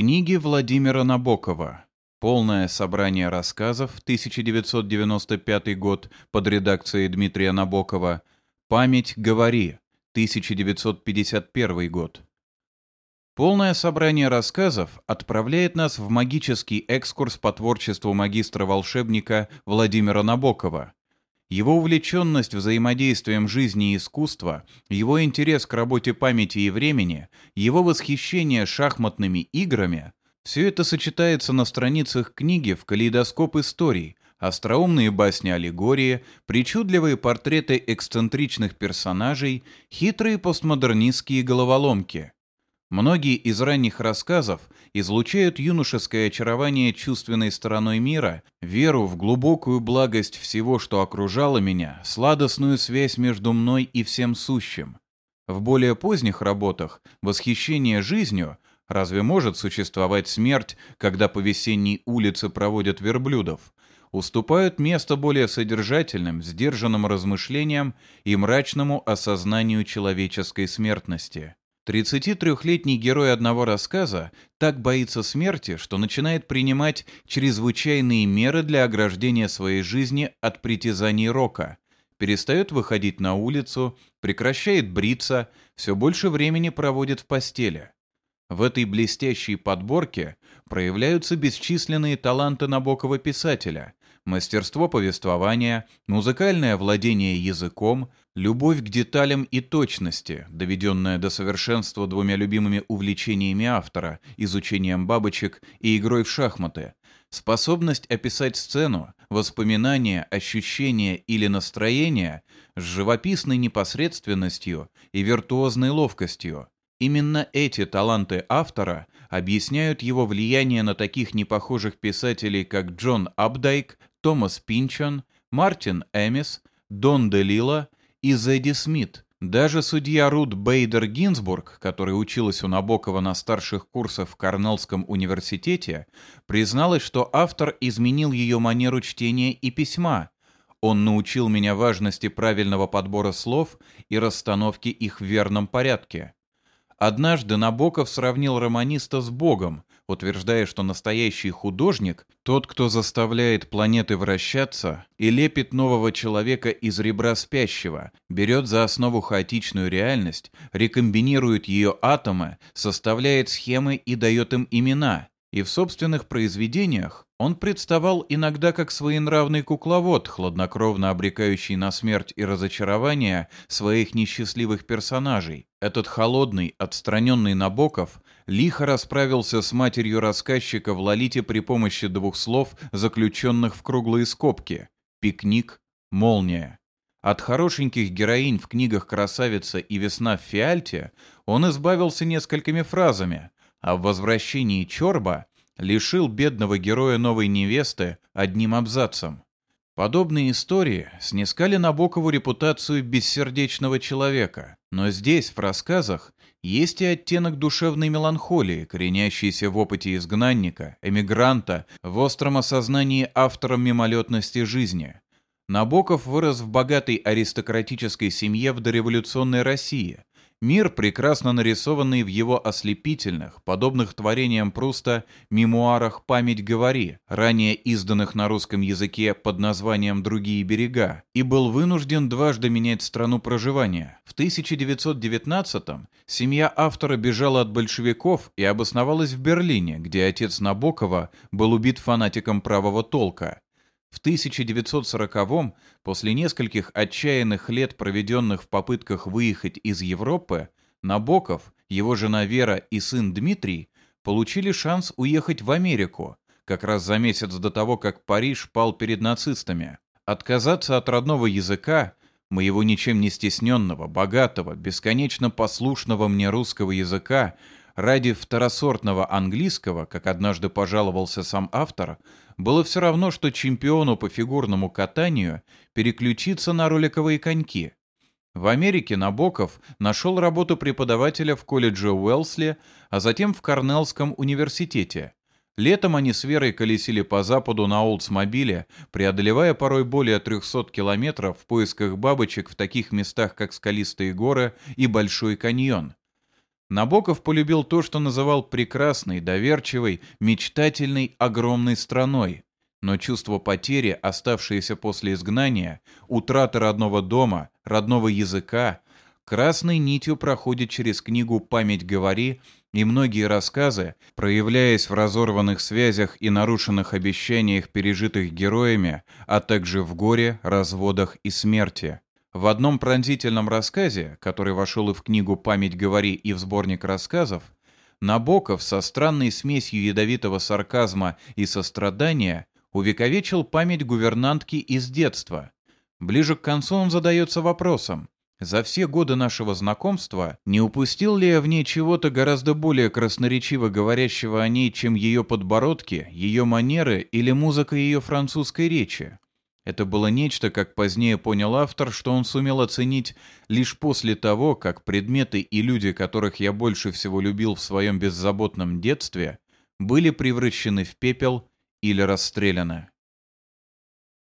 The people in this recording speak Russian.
Книги Владимира Набокова. Полное собрание рассказов, 1995 год, под редакцией Дмитрия Набокова. Память говори, 1951 год. Полное собрание рассказов отправляет нас в магический экскурс по творчеству магистра-волшебника Владимира Набокова. Его увлеченность взаимодействием жизни и искусства, его интерес к работе памяти и времени, его восхищение шахматными играми – все это сочетается на страницах книги в калейдоскоп историй, остроумные басни-аллегории, причудливые портреты эксцентричных персонажей, хитрые постмодернистские головоломки – Многие из ранних рассказов излучают юношеское очарование чувственной стороной мира, веру в глубокую благость всего, что окружало меня, сладостную связь между мной и всем сущим. В более поздних работах восхищение жизнью разве может существовать смерть, когда по весенней улице проводят верблюдов, уступают место более содержательным, сдержанным размышлениям и мрачному осознанию человеческой смертности. 33-летний герой одного рассказа так боится смерти, что начинает принимать чрезвычайные меры для ограждения своей жизни от притязаний рока, перестает выходить на улицу, прекращает бриться, все больше времени проводит в постели. В этой блестящей подборке проявляются бесчисленные таланты Набокова писателя, мастерство повествования, музыкальное владение языком, любовь к деталям и точности, доведенная до совершенства двумя любимыми увлечениями автора – изучением бабочек и игрой в шахматы, способность описать сцену, воспоминания, ощущения или настроения с живописной непосредственностью и виртуозной ловкостью. Именно эти таланты автора объясняют его влияние на таких непохожих писателей, как Джон Абдайк, Томас Пинчон, Мартин Эмис, Дон Делила и Зэдди Смит. Даже судья Рут Бейдер Гинзбург, которая училась у Набокова на старших курсах в Корнеллском университете, призналась, что автор изменил ее манеру чтения и письма. Он научил меня важности правильного подбора слов и расстановки их в верном порядке. Однажды Набоков сравнил романиста с Богом, утверждая, что настоящий художник – тот, кто заставляет планеты вращаться и лепит нового человека из ребра спящего, берет за основу хаотичную реальность, рекомбинирует ее атомы, составляет схемы и дает им имена. И в собственных произведениях он представал иногда как своенравный кукловод, хладнокровно обрекающий на смерть и разочарование своих несчастливых персонажей. Этот холодный, отстраненный Набоков лихо расправился с матерью рассказчика в Лолите при помощи двух слов, заключенных в круглые скобки «пикник», «молния». От хорошеньких героинь в книгах «Красавица» и «Весна в Фиальте» он избавился несколькими фразами, а в «Возвращении Чорба» лишил бедного героя новой невесты одним абзацем. Подобные истории снискали Набокову репутацию бессердечного человека, но здесь, в рассказах, есть и оттенок душевной меланхолии, коренящийся в опыте изгнанника, эмигранта, в остром осознании автором мимолетности жизни. Набоков вырос в богатой аристократической семье в дореволюционной России – Мир, прекрасно нарисованный в его ослепительных, подобных творениям Пруста, мемуарах «Память говори», ранее изданных на русском языке под названием «Другие берега», и был вынужден дважды менять страну проживания. В 1919-м семья автора бежала от большевиков и обосновалась в Берлине, где отец Набокова был убит фанатиком правого толка. В 1940-м, после нескольких отчаянных лет, проведенных в попытках выехать из Европы, Набоков, его жена Вера и сын Дмитрий получили шанс уехать в Америку, как раз за месяц до того, как Париж пал перед нацистами. Отказаться от родного языка, моего ничем не стесненного, богатого, бесконечно послушного мне русского языка, ради второсортного английского, как однажды пожаловался сам автор, было все равно, что чемпиону по фигурному катанию переключиться на роликовые коньки. В Америке Набоков нашел работу преподавателя в колледже Уэлсли, а затем в Корнеллском университете. Летом они с Верой колесили по западу на Олдсмобиле, преодолевая порой более 300 километров в поисках бабочек в таких местах, как Скалистые горы и Большой каньон. Набоков полюбил то, что называл прекрасной, доверчивой, мечтательной, огромной страной. Но чувство потери, оставшееся после изгнания, утраты родного дома, родного языка, красной нитью проходит через книгу «Память говори» и многие рассказы, проявляясь в разорванных связях и нарушенных обещаниях, пережитых героями, а также в горе, разводах и смерти. В одном пронзительном рассказе, который вошел и в книгу «Память говори» и в сборник рассказов, Набоков со странной смесью ядовитого сарказма и сострадания увековечил память гувернантки из детства. Ближе к концу он задается вопросом, за все годы нашего знакомства не упустил ли я в ней чего-то гораздо более красноречиво говорящего о ней, чем ее подбородки, ее манеры или музыка ее французской речи? Это было нечто, как позднее понял автор, что он сумел оценить лишь после того, как предметы и люди, которых я больше всего любил в своем беззаботном детстве, были превращены в пепел или расстреляны.